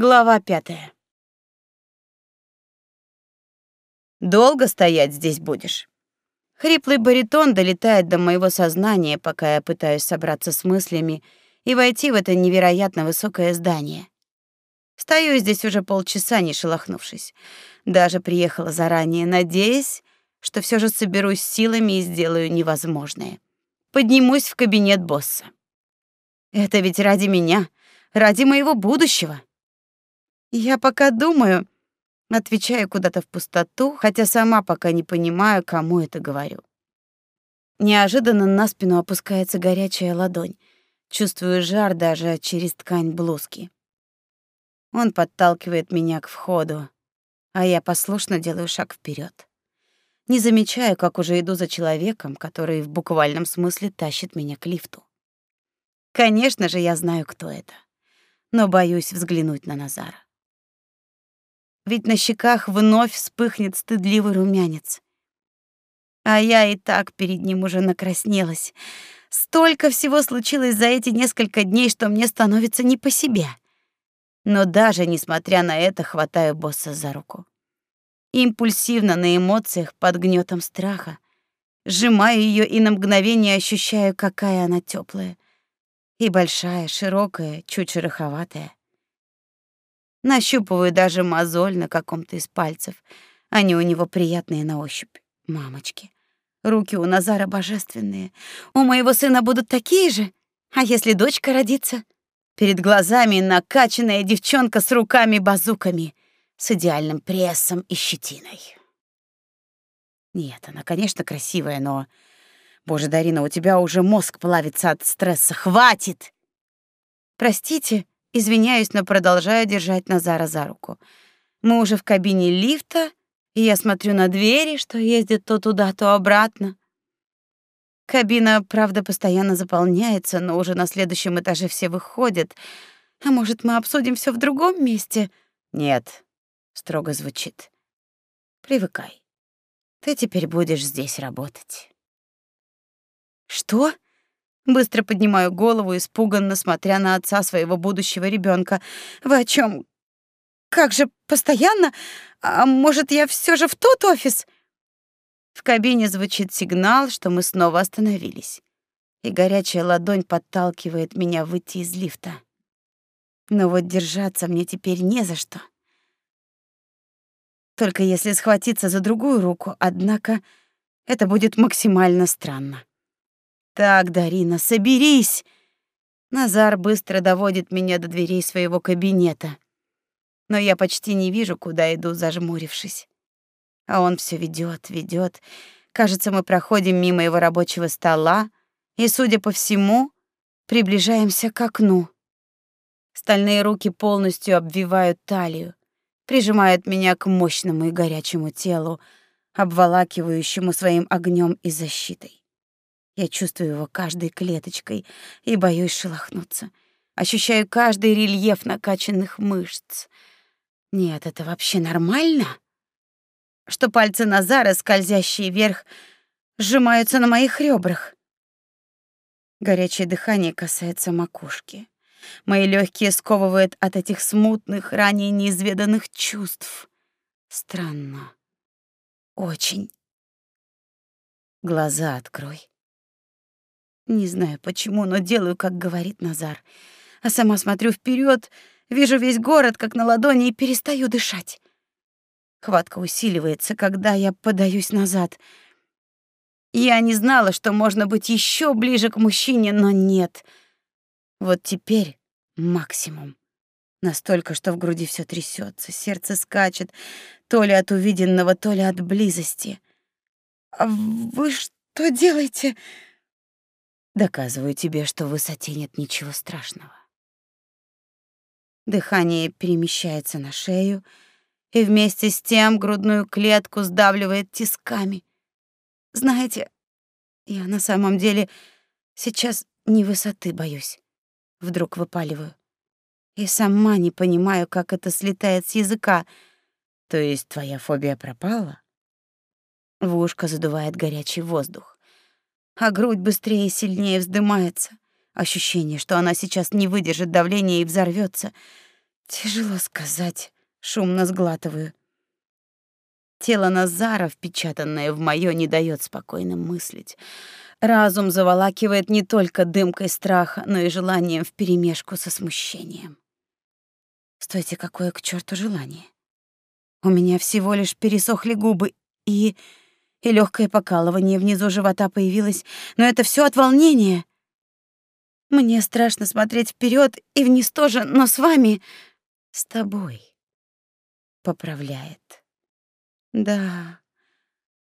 Глава пятая. Долго стоять здесь будешь? Хриплый баритон долетает до моего сознания, пока я пытаюсь собраться с мыслями и войти в это невероятно высокое здание. Стою здесь уже полчаса, не шелохнувшись. Даже приехала заранее, надеясь, что все же соберусь силами и сделаю невозможное. Поднимусь в кабинет босса. Это ведь ради меня, ради моего будущего. Я пока думаю, отвечаю куда-то в пустоту, хотя сама пока не понимаю, кому это говорю. Неожиданно на спину опускается горячая ладонь. Чувствую жар даже через ткань блузки. Он подталкивает меня к входу, а я послушно делаю шаг вперед. Не замечаю, как уже иду за человеком, который в буквальном смысле тащит меня к лифту. Конечно же, я знаю, кто это, но боюсь взглянуть на Назара ведь на щеках вновь вспыхнет стыдливый румянец. А я и так перед ним уже накраснелась. Столько всего случилось за эти несколько дней, что мне становится не по себе. Но даже несмотря на это, хватаю босса за руку. Импульсивно на эмоциях под гнетом страха, сжимаю ее и на мгновение ощущаю, какая она теплая и большая, широкая, чуть шероховатая. Нащупываю даже мозоль на каком-то из пальцев. Они у него приятные на ощупь. Мамочки. Руки у Назара божественные. У моего сына будут такие же? А если дочка родится? Перед глазами накачанная девчонка с руками-базуками, с идеальным прессом и щетиной. Нет, она, конечно, красивая, но... Боже, Дарина, у тебя уже мозг плавится от стресса. Хватит! Простите, Извиняюсь, но продолжаю держать Назара за руку. Мы уже в кабине лифта, и я смотрю на двери, что ездят то туда, то обратно. Кабина, правда, постоянно заполняется, но уже на следующем этаже все выходят. А может, мы обсудим все в другом месте? Нет, строго звучит. Привыкай. Ты теперь будешь здесь работать. Что? Быстро поднимаю голову, испуганно смотря на отца своего будущего ребенка. Вы о чем? Как же постоянно? А может, я все же в тот офис? В кабине звучит сигнал, что мы снова остановились. И горячая ладонь подталкивает меня выйти из лифта. Но вот держаться мне теперь не за что. Только если схватиться за другую руку, однако это будет максимально странно. Так, Дарина, соберись. Назар быстро доводит меня до дверей своего кабинета. Но я почти не вижу, куда иду, зажмурившись. А он все ведет, ведет. Кажется, мы проходим мимо его рабочего стола и, судя по всему, приближаемся к окну. Стальные руки полностью обвивают талию, прижимают меня к мощному и горячему телу, обволакивающему своим огнем и защитой. Я чувствую его каждой клеточкой и боюсь шелохнуться. Ощущаю каждый рельеф накачанных мышц. Нет, это вообще нормально? Что пальцы Назара, скользящие вверх, сжимаются на моих ребрах. Горячее дыхание касается макушки. Мои легкие сковывают от этих смутных, ранее неизведанных чувств. Странно. Очень. Глаза открой. Не знаю почему, но делаю, как говорит Назар. А сама смотрю вперед, вижу весь город как на ладони и перестаю дышать. Хватка усиливается, когда я подаюсь назад. Я не знала, что можно быть еще ближе к мужчине, но нет. Вот теперь максимум. Настолько, что в груди все трясется, сердце скачет, то ли от увиденного, то ли от близости. «А вы что делаете?» Доказываю тебе, что в высоте нет ничего страшного. Дыхание перемещается на шею, и вместе с тем грудную клетку сдавливает тисками. Знаете, я на самом деле сейчас не высоты боюсь. Вдруг выпаливаю. И сама не понимаю, как это слетает с языка. То есть твоя фобия пропала? В ушко задувает горячий воздух а грудь быстрее и сильнее вздымается. Ощущение, что она сейчас не выдержит давления и взорвется. Тяжело сказать, шумно сглатываю. Тело Назара, впечатанное в моё, не дает спокойно мыслить. Разум заволакивает не только дымкой страха, но и желанием вперемешку со смущением. Стойте, какое к черту желание? У меня всего лишь пересохли губы и и легкое покалывание внизу живота появилось, но это все от волнения. Мне страшно смотреть вперед и вниз тоже, но с вами, с тобой, поправляет. Да,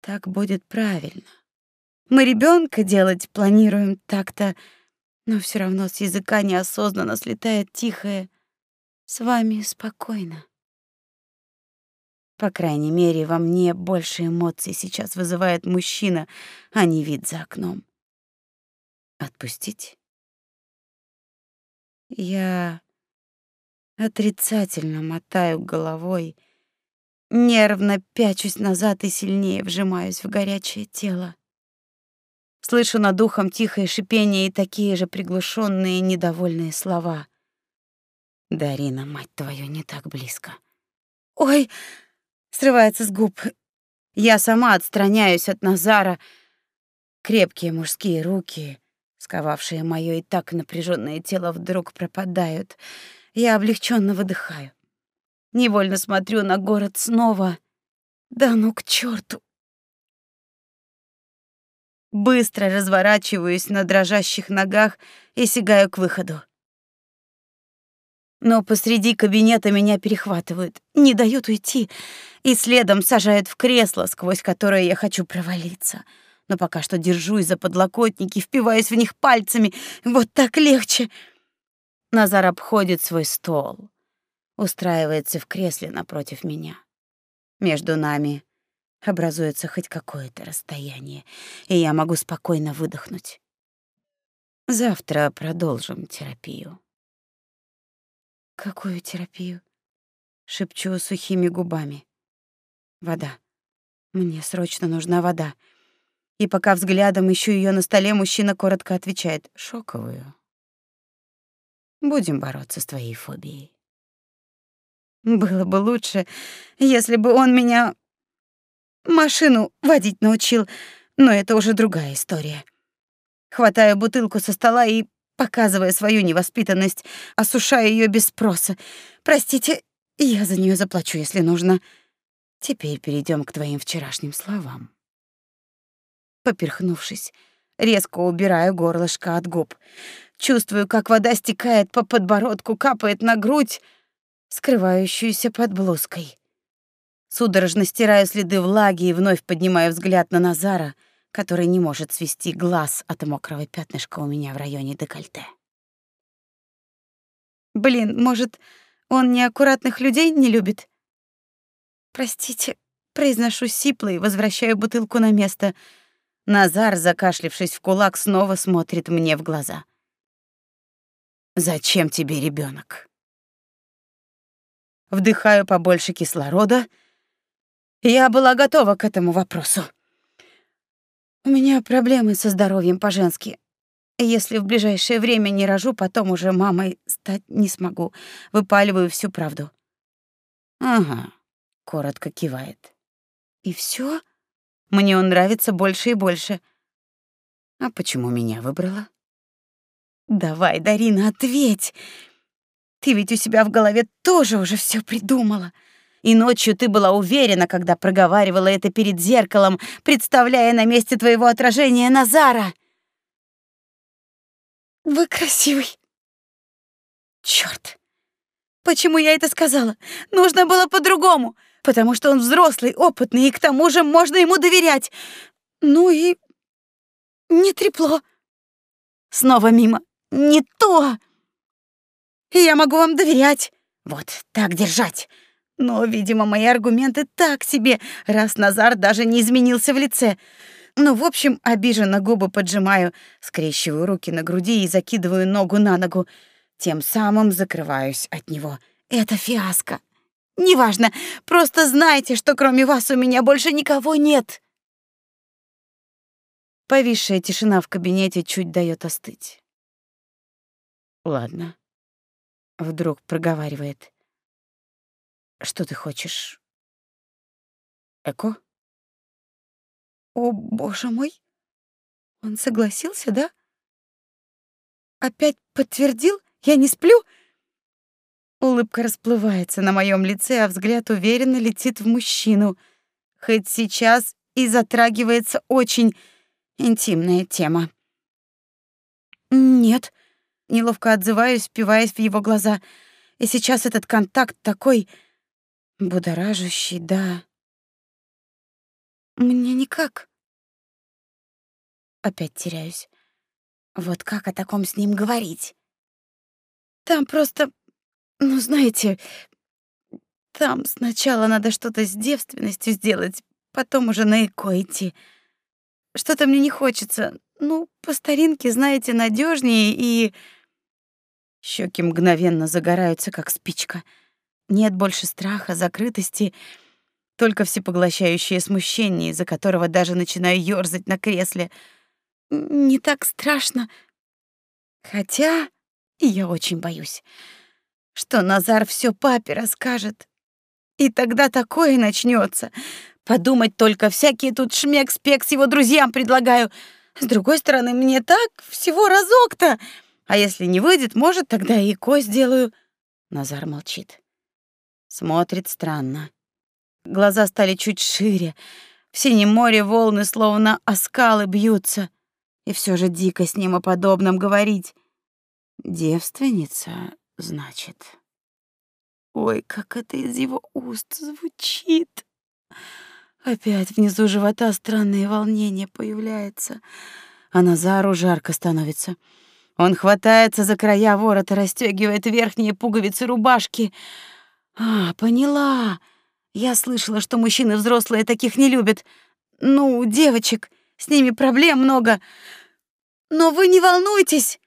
так будет правильно. Мы ребенка делать планируем так-то, но все равно с языка неосознанно слетает тихое «С вами спокойно». По крайней мере, во мне больше эмоций сейчас вызывает мужчина, а не вид за окном. Отпустить? Я отрицательно мотаю головой, нервно пячусь назад и сильнее вжимаюсь в горячее тело. Слышу над ухом тихое шипение и такие же приглушенные недовольные слова. «Дарина, мать твою, не так близко». «Ой!» — срывается с губ. Я сама отстраняюсь от Назара. Крепкие мужские руки, сковавшие моё и так напряженное тело, вдруг пропадают. Я облегченно выдыхаю. Невольно смотрю на город снова. Да ну к черту! Быстро разворачиваюсь на дрожащих ногах и сигаю к выходу. Но посреди кабинета меня перехватывают, не дают уйти и следом сажают в кресло, сквозь которое я хочу провалиться. Но пока что держусь за подлокотники, впиваюсь в них пальцами. Вот так легче. Назар обходит свой стол, устраивается в кресле напротив меня. Между нами образуется хоть какое-то расстояние, и я могу спокойно выдохнуть. Завтра продолжим терапию. Какую терапию? шепчу сухими губами. Вода. Мне срочно нужна вода. И пока взглядом ищу ее на столе, мужчина коротко отвечает: "Шоковую. Будем бороться с твоей фобией". Было бы лучше, если бы он меня машину водить научил, но это уже другая история. Хватаю бутылку со стола и, показывая свою невоспитанность, осушаю ее без спроса. Простите, я за нее заплачу, если нужно. Теперь перейдем к твоим вчерашним словам. Поперхнувшись, резко убираю горлышко от губ. Чувствую, как вода стекает по подбородку, капает на грудь, скрывающуюся под блузкой. Судорожно стираю следы влаги и вновь поднимаю взгляд на Назара, который не может свести глаз от мокрого пятнышка у меня в районе декольте. Блин, может, он неаккуратных людей не любит? Простите, произношу сипло и возвращаю бутылку на место. Назар, закашлившись в кулак, снова смотрит мне в глаза. Зачем тебе ребенок? Вдыхаю побольше кислорода. Я была готова к этому вопросу. У меня проблемы со здоровьем по-женски. Если в ближайшее время не рожу, потом уже мамой стать не смогу. Выпаливаю всю правду. Ага, коротко кивает. И все? Мне он нравится больше и больше. А почему меня выбрала? Давай, Дарина, ответь. Ты ведь у себя в голове тоже уже все придумала. И ночью ты была уверена, когда проговаривала это перед зеркалом, представляя на месте твоего отражения Назара. Вы красивый. Чёрт. Почему я это сказала? Нужно было по-другому, потому что он взрослый, опытный, и к тому же можно ему доверять. Ну и не трепло. Снова мимо. Не то. Я могу вам доверять. Вот, так держать. Но, видимо, мои аргументы так себе, раз Назар даже не изменился в лице. Ну, в общем, обиженно губы поджимаю, скрещиваю руки на груди и закидываю ногу на ногу. Тем самым закрываюсь от него. Это фиаско. Неважно, просто знайте, что кроме вас у меня больше никого нет. Повисшая тишина в кабинете чуть дает остыть. Ладно. Вдруг проговаривает. Что ты хочешь? Эко? О, боже мой. Он согласился, да? Опять подтвердил? Я не сплю? Улыбка расплывается на моем лице, а взгляд уверенно летит в мужчину. Хоть сейчас и затрагивается очень интимная тема. Нет, неловко отзываюсь, впиваясь в его глаза. И сейчас этот контакт такой будоражащий, да. Мне никак. Опять теряюсь. Вот как о таком с ним говорить? Там просто, ну, знаете, там сначала надо что-то с девственностью сделать, потом уже на эко идти. Что-то мне не хочется. Ну, по старинке, знаете, надежнее и Щеки мгновенно загораются, как спичка. Нет больше страха, закрытости, только всепоглощающее смущение, из-за которого даже начинаю ёрзать на кресле. Не так страшно. Хотя я очень боюсь, что Назар все папе расскажет. И тогда такое начнется. Подумать только, всякие тут шмек-спекс его друзьям предлагаю. С другой стороны, мне так всего разок-то. А если не выйдет, может, тогда и ко сделаю. Назар молчит. Смотрит странно. Глаза стали чуть шире. В синем море волны словно о скалы бьются. И все же дико с ним о подобном говорить. Девственница, значит. Ой, как это из его уст звучит. Опять внизу живота странное волнение появляется, а Назару жарко становится. Он хватается за края ворота, расстегивает верхние пуговицы рубашки. А, поняла. Я слышала, что мужчины взрослые таких не любят. Ну, девочек, с ними проблем много. Но вы не волнуйтесь.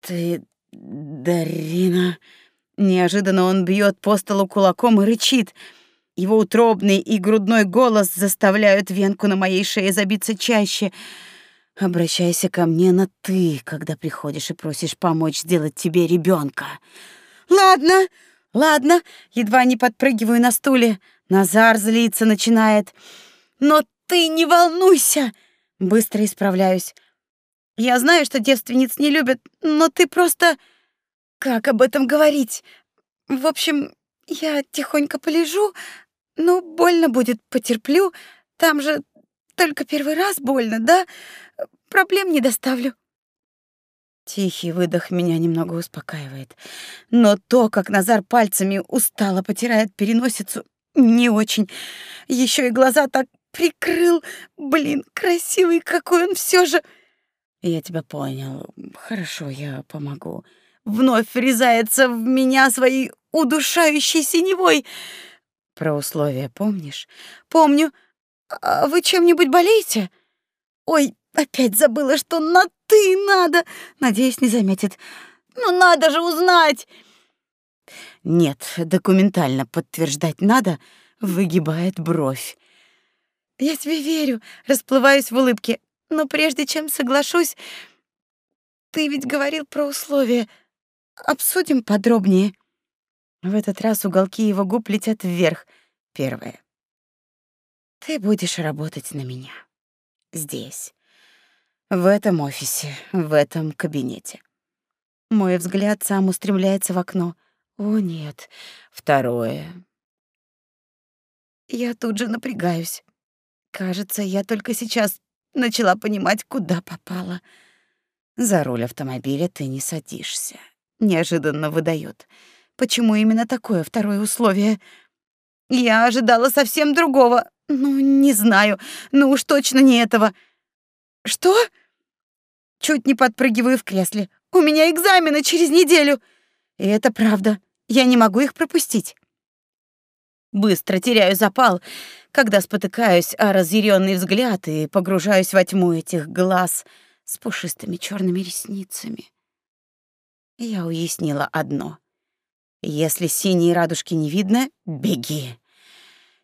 Ты, Дарина, неожиданно он бьет по столу кулаком и рычит. Его утробный и грудной голос заставляют венку на моей шее забиться чаще. Обращайся ко мне на «ты», когда приходишь и просишь помочь сделать тебе ребенка. «Ладно, ладно», едва не подпрыгиваю на стуле. Назар злиться начинает. «Но ты не волнуйся!» Быстро исправляюсь. «Я знаю, что девственниц не любят, но ты просто...» «Как об этом говорить? В общем, я тихонько полежу, ну, больно будет, потерплю. Там же только первый раз больно, да? Проблем не доставлю. Тихий выдох меня немного успокаивает. Но то, как Назар пальцами устало потирает переносицу, не очень. Еще и глаза так прикрыл. Блин, красивый какой он все же. Я тебя понял. Хорошо, я помогу. Вновь врезается в меня своей удушающей синевой. Про условия помнишь? Помню. А вы чем-нибудь болеете? Ой, опять забыла, что на «ты» надо. Надеюсь, не заметит. Ну надо же узнать. Нет, документально подтверждать надо, выгибает бровь. Я тебе верю, расплываюсь в улыбке. Но прежде чем соглашусь, ты ведь говорил про условия. Обсудим подробнее. В этот раз уголки его губ летят вверх. Первое. Ты будешь работать на меня. Здесь. В этом офисе, в этом кабинете. Мой взгляд сам устремляется в окно. О, нет. Второе. Я тут же напрягаюсь. Кажется, я только сейчас начала понимать, куда попала. За руль автомобиля ты не садишься. Неожиданно выдает. Почему именно такое второе условие? Я ожидала совсем другого. Ну, не знаю. Ну уж точно не этого. Что? Чуть не подпрыгиваю в кресле. У меня экзамены через неделю. И это правда. Я не могу их пропустить. Быстро теряю запал, когда спотыкаюсь о разъяренный взгляд и погружаюсь во тьму этих глаз с пушистыми черными ресницами. Я уяснила одно. Если синей радужки не видно, беги.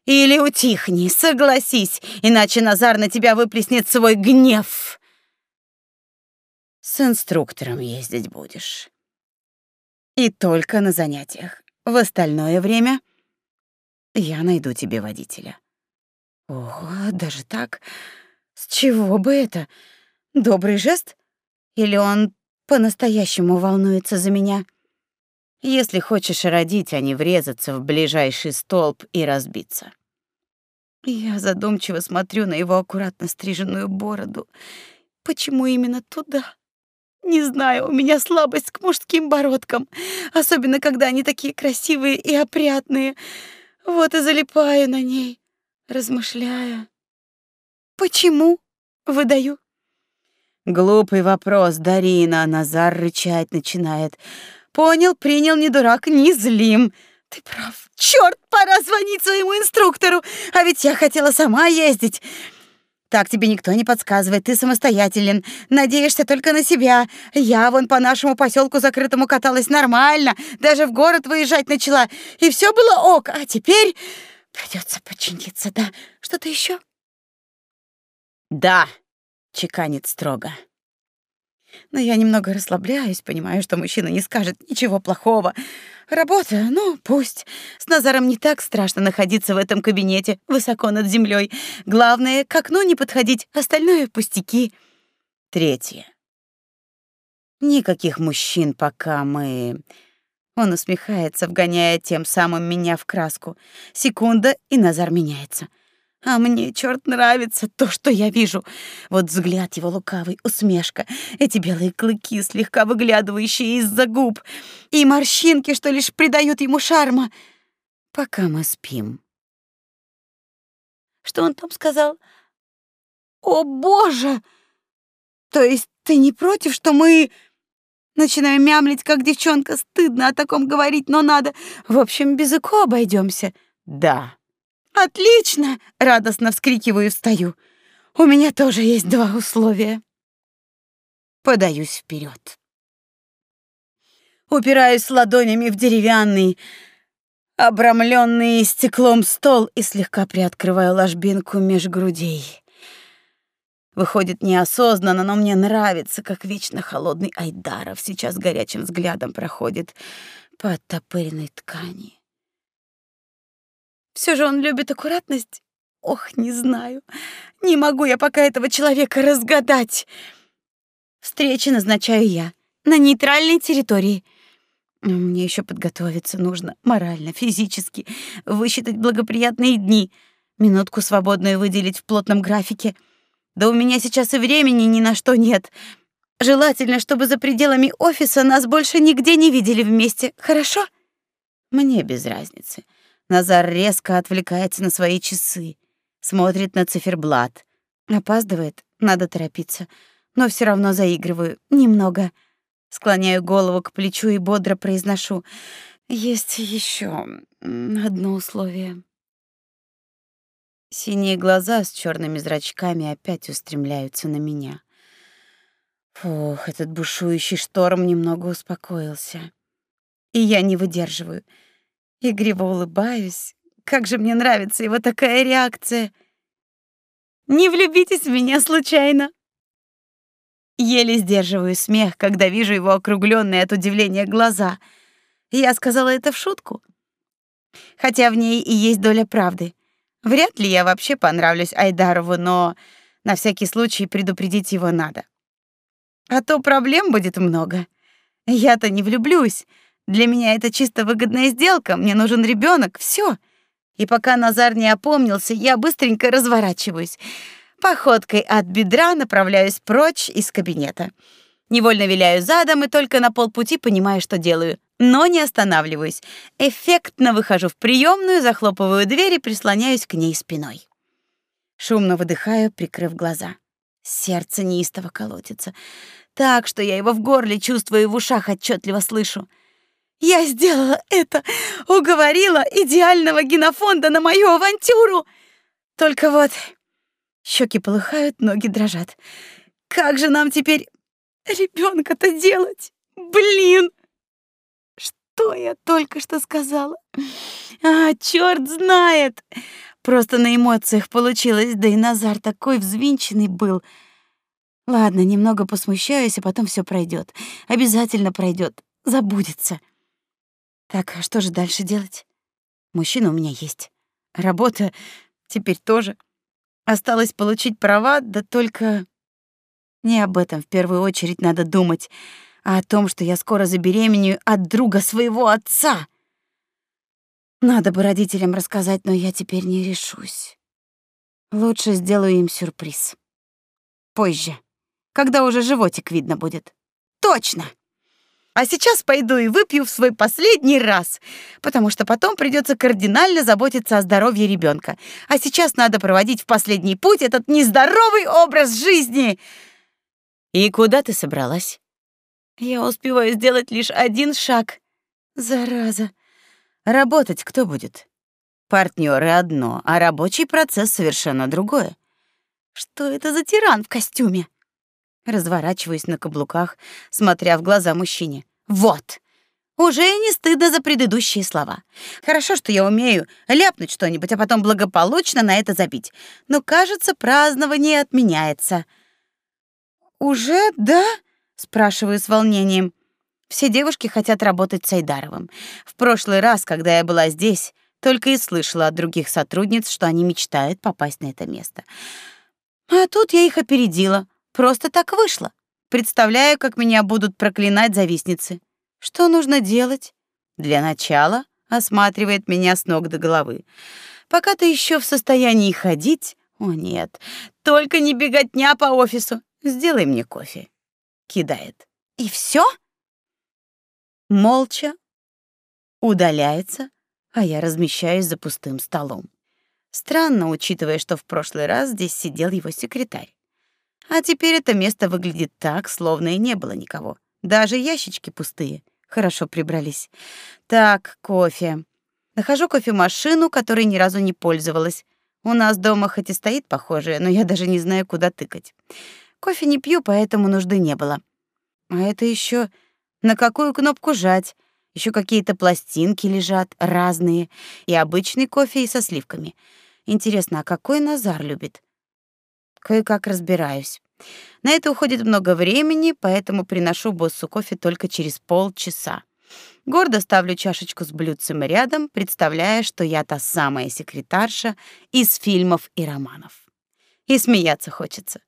Или утихни, согласись, иначе Назар на тебя выплеснет свой гнев. С инструктором ездить будешь. И только на занятиях. В остальное время Я найду тебе водителя. Ого, даже так? С чего бы это? Добрый жест? Или он по-настоящему волнуется за меня? Если хочешь родить, а не врезаться в ближайший столб и разбиться. Я задумчиво смотрю на его аккуратно стриженную бороду. Почему именно туда? Не знаю, у меня слабость к мужским бородкам, особенно когда они такие красивые и опрятные. Вот и залипаю на ней, размышляя. Почему? Выдаю. Глупый вопрос, Дарина, Назар рычать начинает. Понял, принял, не дурак, не злим. Ты прав. Черт, пора звонить своему инструктору. А ведь я хотела сама ездить. Так тебе никто не подсказывает, ты самостоятелен, надеешься только на себя. Я вон по нашему поселку закрытому каталась нормально, даже в город выезжать начала, и все было ок. А теперь придется подчиниться, да? Что-то еще? Да, чеканит строго. Но я немного расслабляюсь, понимаю, что мужчина не скажет ничего плохого. Работа, ну, пусть. С Назаром не так страшно находиться в этом кабинете, высоко над землей. Главное, к окну не подходить, остальное — пустяки. Третье. Никаких мужчин, пока мы... Он усмехается, вгоняя тем самым меня в краску. Секунда, и Назар меняется. А мне, черт, нравится то, что я вижу. Вот взгляд его лукавый, усмешка, эти белые клыки, слегка выглядывающие из-за губ, и морщинки, что лишь придают ему шарма. Пока мы спим. Что он там сказал? О, боже! То есть ты не против, что мы... Начинаю мямлить, как девчонка. Стыдно о таком говорить, но надо. В общем, без ЭКО обойдемся. Да. Отлично, радостно вскрикиваю и встаю. У меня тоже есть два условия. Подаюсь вперед. Упираюсь ладонями в деревянный, обрамленный стеклом стол и слегка приоткрываю ложбинку меж грудей. Выходит неосознанно, но мне нравится, как вечно холодный Айдаров сейчас горячим взглядом проходит по оттопыренной ткани. Все же он любит аккуратность. Ох, не знаю. Не могу я пока этого человека разгадать. Встречи назначаю я на нейтральной территории. Мне еще подготовиться нужно, морально, физически, высчитать благоприятные дни, минутку свободную выделить в плотном графике. Да у меня сейчас и времени ни на что нет. Желательно, чтобы за пределами офиса нас больше нигде не видели вместе. Хорошо? Мне без разницы. Назар резко отвлекается на свои часы, смотрит на циферблат. Опаздывает, надо торопиться, но все равно заигрываю немного. Склоняю голову к плечу и бодро произношу: "Есть еще одно условие". Синие глаза с черными зрачками опять устремляются на меня. Фух, этот бушующий шторм немного успокоился. И я не выдерживаю. Игриво улыбаюсь. Как же мне нравится его такая реакция. Не влюбитесь в меня случайно. Еле сдерживаю смех, когда вижу его округленные от удивления глаза. Я сказала это в шутку. Хотя в ней и есть доля правды. Вряд ли я вообще понравлюсь Айдарову, но на всякий случай предупредить его надо. А то проблем будет много. Я-то не влюблюсь, для меня это чисто выгодная сделка, мне нужен ребенок, все. И пока Назар не опомнился, я быстренько разворачиваюсь. Походкой от бедра направляюсь прочь из кабинета. Невольно виляю задом и только на полпути понимаю, что делаю. Но не останавливаюсь. Эффектно выхожу в приемную, захлопываю дверь и прислоняюсь к ней спиной. Шумно выдыхаю, прикрыв глаза. Сердце неистово колотится. Так, что я его в горле чувствую и в ушах отчетливо слышу. Я сделала это, уговорила идеального генофонда на мою авантюру. Только вот щеки полыхают, ноги дрожат. Как же нам теперь ребенка-то делать? Блин! Что я только что сказала? А, черт знает! Просто на эмоциях получилось, да и Назар такой взвинченный был. Ладно, немного посмущаюсь, а потом все пройдет. Обязательно пройдет, забудется. Так, а что же дальше делать? Мужчина у меня есть. Работа теперь тоже. Осталось получить права, да только не об этом в первую очередь надо думать, а о том, что я скоро забеременею от друга своего отца. Надо бы родителям рассказать, но я теперь не решусь. Лучше сделаю им сюрприз. Позже, когда уже животик видно будет. Точно! А сейчас пойду и выпью в свой последний раз, потому что потом придется кардинально заботиться о здоровье ребенка. А сейчас надо проводить в последний путь этот нездоровый образ жизни. И куда ты собралась? Я успеваю сделать лишь один шаг. Зараза. Работать кто будет? Партнеры одно, а рабочий процесс совершенно другое. Что это за тиран в костюме? Разворачиваюсь на каблуках, смотря в глаза мужчине. Вот. Уже не стыдно за предыдущие слова. Хорошо, что я умею ляпнуть что-нибудь, а потом благополучно на это забить. Но, кажется, празднование отменяется. Уже, да? спрашиваю с волнением. Все девушки хотят работать с Айдаровым. В прошлый раз, когда я была здесь, только и слышала от других сотрудниц, что они мечтают попасть на это место. А тут я их опередила. Просто так вышло. Представляю, как меня будут проклинать завистницы. Что нужно делать? Для начала осматривает меня с ног до головы. Пока ты еще в состоянии ходить, о нет, только не беготня по офису. Сделай мне кофе. Кидает. И все? Молча удаляется, а я размещаюсь за пустым столом. Странно, учитывая, что в прошлый раз здесь сидел его секретарь. А теперь это место выглядит так, словно и не было никого. Даже ящички пустые. Хорошо прибрались. Так, кофе. Нахожу кофемашину, которой ни разу не пользовалась. У нас дома хоть и стоит похожая, но я даже не знаю, куда тыкать. Кофе не пью, поэтому нужды не было. А это еще на какую кнопку жать? Еще какие-то пластинки лежат, разные, и обычный кофе и со сливками. Интересно, а какой Назар любит? Кое-как разбираюсь. На это уходит много времени, поэтому приношу боссу кофе только через полчаса. Гордо ставлю чашечку с блюдцем рядом, представляя, что я та самая секретарша из фильмов и романов. И смеяться хочется.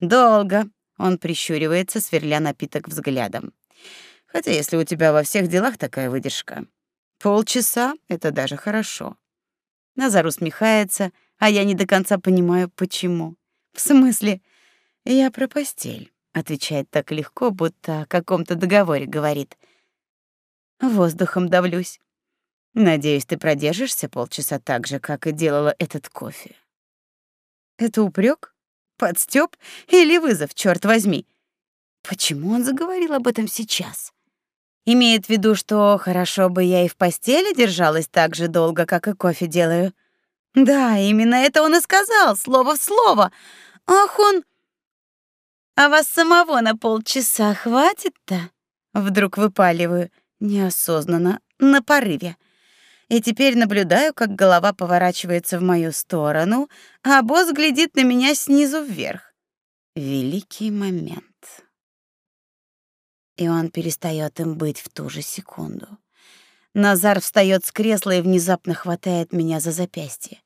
Долго. Он прищуривается, сверля напиток взглядом. Хотя если у тебя во всех делах такая выдержка, полчаса — это даже хорошо. Назар усмехается, а я не до конца понимаю, почему. В смысле? Я про постель, отвечает так легко, будто о каком-то договоре говорит. Воздухом давлюсь. Надеюсь, ты продержишься полчаса так же, как и делала этот кофе. Это упрек, подстёб или вызов, чёрт возьми? Почему он заговорил об этом сейчас? Имеет в виду, что хорошо бы я и в постели держалась так же долго, как и кофе делаю. Да, именно это он и сказал, слово в слово. Ах, он... А вас самого на полчаса хватит-то? Вдруг выпаливаю, неосознанно, на порыве. И теперь наблюдаю, как голова поворачивается в мою сторону, а босс глядит на меня снизу вверх. Великий момент. И он перестает им быть в ту же секунду. Назар встает с кресла и внезапно хватает меня за запястье.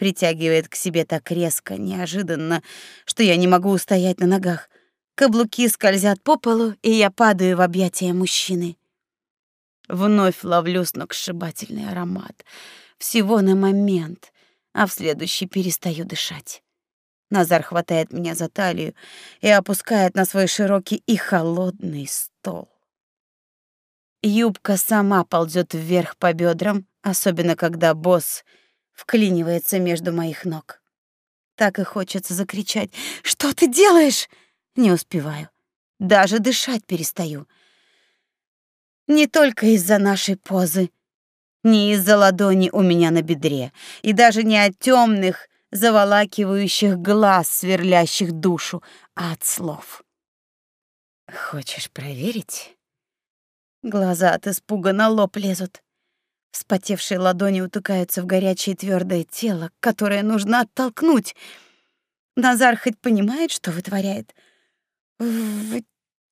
Притягивает к себе так резко, неожиданно, что я не могу устоять на ногах. Каблуки скользят по полу, и я падаю в объятия мужчины. Вновь ловлю сногсшибательный аромат. Всего на момент, а в следующий перестаю дышать. Назар хватает меня за талию и опускает на свой широкий и холодный стол. Юбка сама ползет вверх по бедрам, особенно когда босс вклинивается между моих ног. Так и хочется закричать «Что ты делаешь?» Не успеваю. Даже дышать перестаю. Не только из-за нашей позы, не из-за ладони у меня на бедре, и даже не от темных, заволакивающих глаз, сверлящих душу, а от слов. «Хочешь проверить?» Глаза от испуга на лоб лезут. Вспотевшие ладони утыкаются в горячее твердое тело, которое нужно оттолкнуть. Назар хоть понимает, что вытворяет? «Вы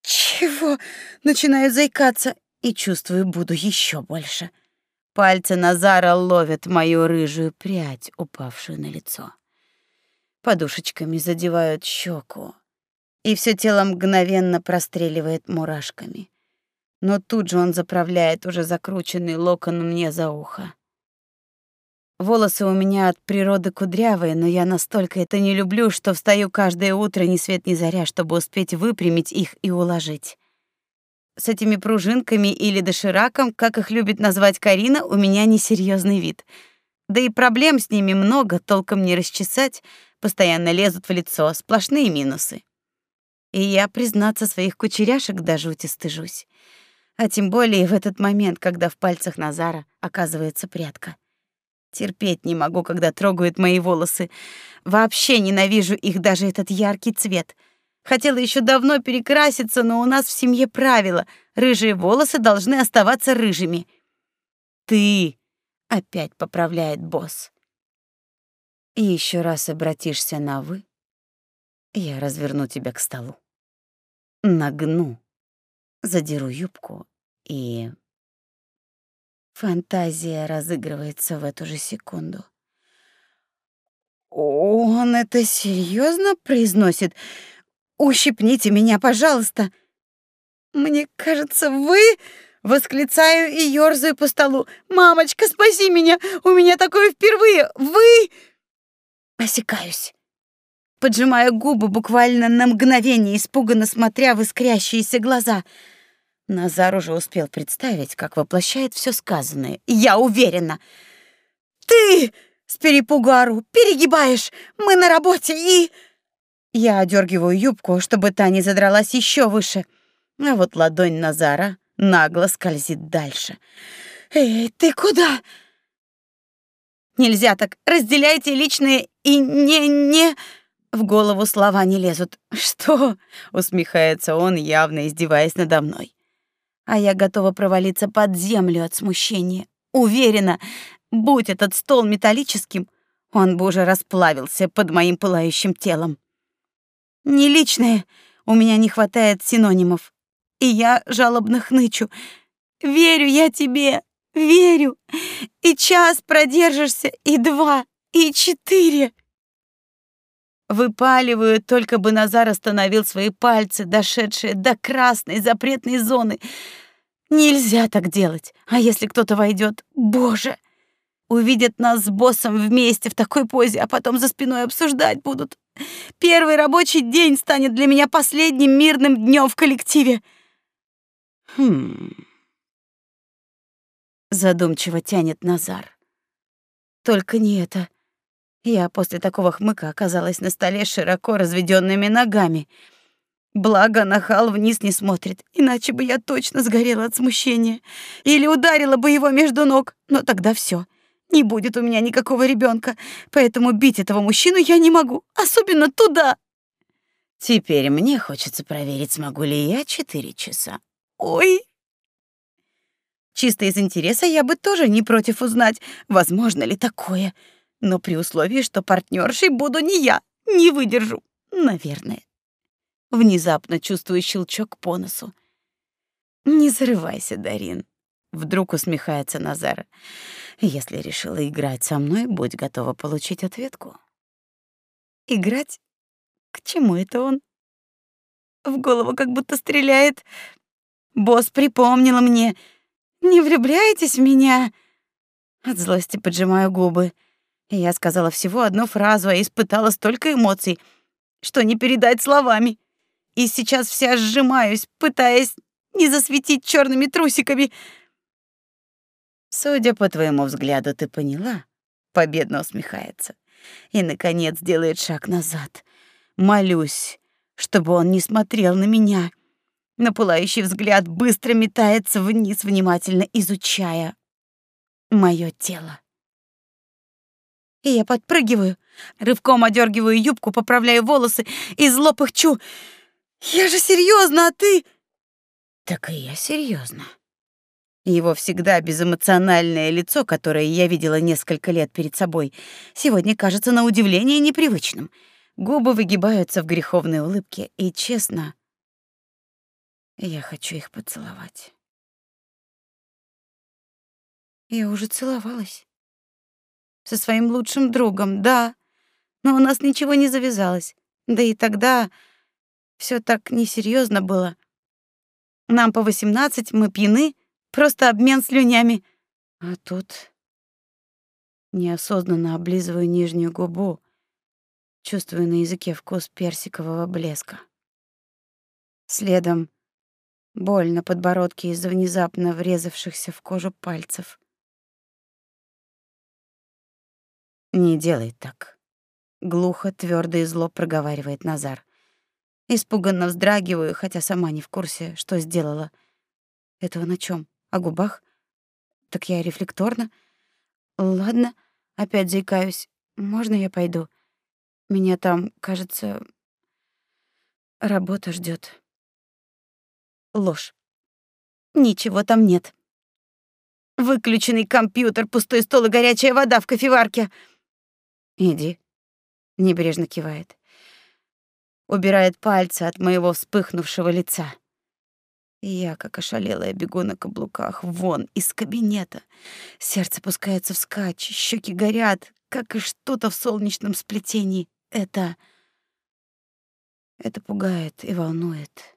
чего?» Начинаю заикаться и чувствую, буду еще больше. пальцы Назара ловят мою рыжую прядь, упавшую на лицо. Подушечками задевают щеку, и все тело мгновенно простреливает мурашками. Но тут же он заправляет уже закрученный локон мне за ухо. Волосы у меня от природы кудрявые, но я настолько это не люблю, что встаю каждое утро ни свет ни заря, чтобы успеть выпрямить их и уложить. С этими пружинками или дошираком, как их любит назвать Карина, у меня несерьезный вид. Да и проблем с ними много, толком не расчесать, постоянно лезут в лицо, сплошные минусы. И я, признаться, своих кучеряшек до жути. А тем более в этот момент, когда в пальцах Назара оказывается прядка. Терпеть не могу, когда трогают мои волосы. Вообще ненавижу их даже этот яркий цвет. Хотела еще давно перекраситься, но у нас в семье правило: рыжие волосы должны оставаться рыжими. Ты опять поправляет босс. И еще раз обратишься на вы, я разверну тебя к столу. Нагну, задеру юбку и Фантазия разыгрывается в эту же секунду. «Он это серьезно произносит? Ущипните меня, пожалуйста!» «Мне кажется, вы...» Восклицаю и ёрзаю по столу. «Мамочка, спаси меня! У меня такое впервые! Вы...» Осекаюсь. Поджимаю губы буквально на мгновение, испуганно смотря в искрящиеся глаза — Назар уже успел представить, как воплощает все сказанное. Я уверена. Ты с перепугару перегибаешь. Мы на работе и Я одергиваю юбку, чтобы та не задралась еще выше. А вот ладонь Назара нагло скользит дальше. Эй, ты куда? Нельзя так. Разделяйте личное и не не в голову слова не лезут. Что? усмехается он, явно издеваясь надо мной а я готова провалиться под землю от смущения. Уверена, будь этот стол металлическим, он бы уже расплавился под моим пылающим телом. Не личное, у меня не хватает синонимов. И я жалобно хнычу. Верю я тебе, верю. И час продержишься, и два, и четыре. Выпаливаю, только бы Назар остановил свои пальцы, дошедшие до красной запретной зоны. Нельзя так делать. А если кто-то войдет, боже, увидят нас с боссом вместе в такой позе, а потом за спиной обсуждать будут. Первый рабочий день станет для меня последним мирным днем в коллективе. Хм. Задумчиво тянет Назар. Только не это. Я после такого хмыка оказалась на столе с широко разведёнными ногами. Благо, нахал вниз не смотрит, иначе бы я точно сгорела от смущения. Или ударила бы его между ног, но тогда всё. Не будет у меня никакого ребёнка, поэтому бить этого мужчину я не могу, особенно туда. Теперь мне хочется проверить, смогу ли я четыре часа. Ой, Чисто из интереса я бы тоже не против узнать, возможно ли такое но при условии, что партнершей буду не я. Не выдержу, наверное. Внезапно чувствую щелчок по носу. Не зарывайся, Дарин. Вдруг усмехается Назар. Если решила играть со мной, будь готова получить ответку. Играть? К чему это он? В голову как будто стреляет. Босс припомнила мне. Не влюбляйтесь в меня. От злости поджимаю губы. Я сказала всего одну фразу, а испытала столько эмоций, что не передать словами. И сейчас вся сжимаюсь, пытаясь не засветить черными трусиками. Судя по твоему взгляду, ты поняла? Победно усмехается. И наконец делает шаг назад. Молюсь, чтобы он не смотрел на меня. Но пылающий взгляд быстро метается вниз, внимательно изучая мое тело и я подпрыгиваю, рывком одергиваю юбку, поправляю волосы и зло пыхчу. «Я же серьезно, а ты...» «Так и я серьезно. Его всегда безэмоциональное лицо, которое я видела несколько лет перед собой, сегодня кажется на удивление непривычным. Губы выгибаются в греховной улыбке, и, честно, я хочу их поцеловать. Я уже целовалась. Со своим лучшим другом, да. Но у нас ничего не завязалось. Да и тогда все так несерьезно было. Нам по восемнадцать, мы пьяны, просто обмен слюнями. А тут неосознанно облизываю нижнюю губу, чувствую на языке вкус персикового блеска. Следом боль на подбородке из-за внезапно врезавшихся в кожу пальцев. Не делай так, глухо, твердо и зло проговаривает Назар. Испуганно вздрагиваю, хотя сама не в курсе, что сделала. Этого на чем? О губах? Так я рефлекторно. Ладно, опять заикаюсь. Можно я пойду? Меня там, кажется, работа ждет. Ложь. Ничего там нет. Выключенный компьютер, пустой стол и горячая вода в кофеварке. Иди. Небрежно кивает. Убирает пальцы от моего вспыхнувшего лица. И я, как ошалелая, бегу на каблуках вон из кабинета. Сердце пускается вскачь, щеки горят, как и что-то в солнечном сплетении. Это... Это пугает и волнует.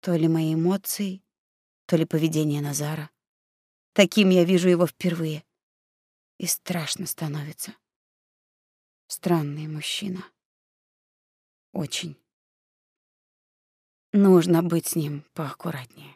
То ли мои эмоции, то ли поведение Назара. Таким я вижу его впервые. И страшно становится. Странный мужчина. Очень. Нужно быть с ним поаккуратнее.